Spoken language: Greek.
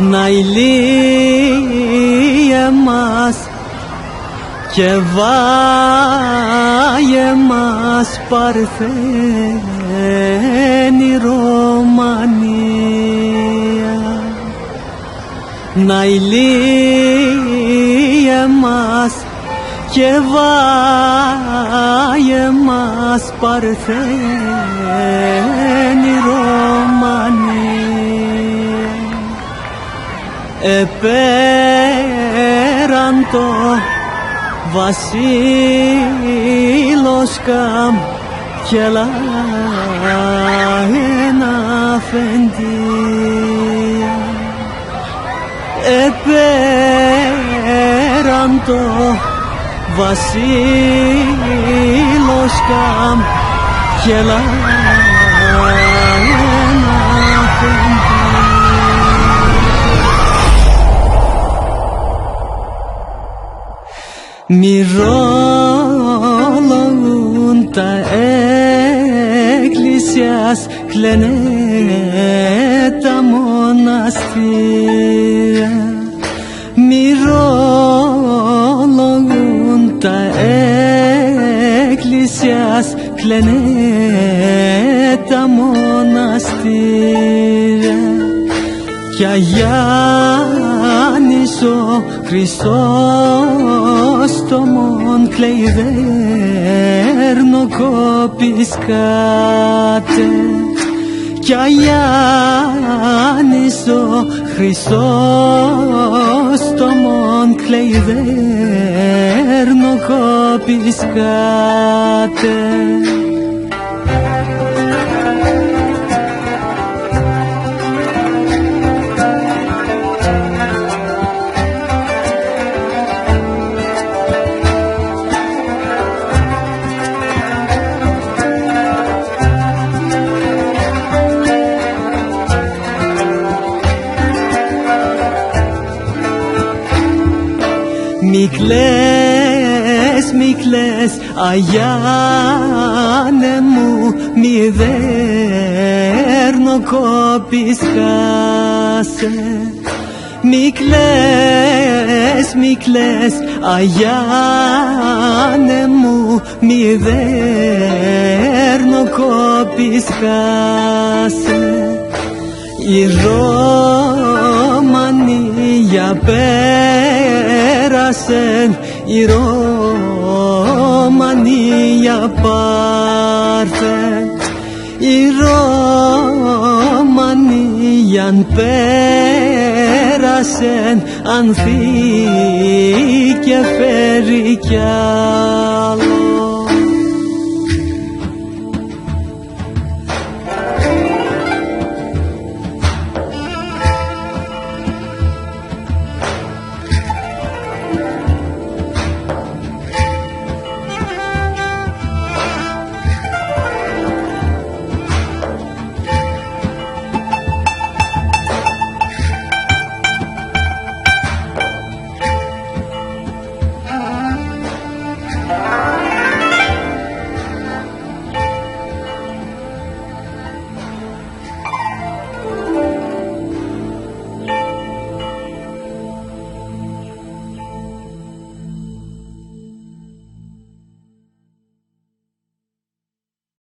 να ηλύει εμάς και βάει εμάς παρθένη Ρωμανία. Να ηλύει εμάς και επέραν το βασίλος καμ και ένα φεντία επέραν το βασίλος καμ και mirolunta eclesias cleneta monastia mirolunta eclesias cleneta monastia εκκλησιάς κλαίνε τα μοναστήρια κι Αγιάννης ο Χριστός το μον κλειδέρνο κόπισκάτε κι Αγιάννης ο Χριστός το μον κλειδέρνο κόπισκάτε Μη κλαις, μη κλαις, Αγιάνε μου, μη δέρνω κόπης χάσε. Μη κλαις, μη κλαις, Αγιάνε μου, μη δέρνω κόπης χάσε. Η Ρωμανία πέρασεν η Ρωμανία πάρθε η Ρωμανία πέρασεν ανθεί και φέρει κι άλλο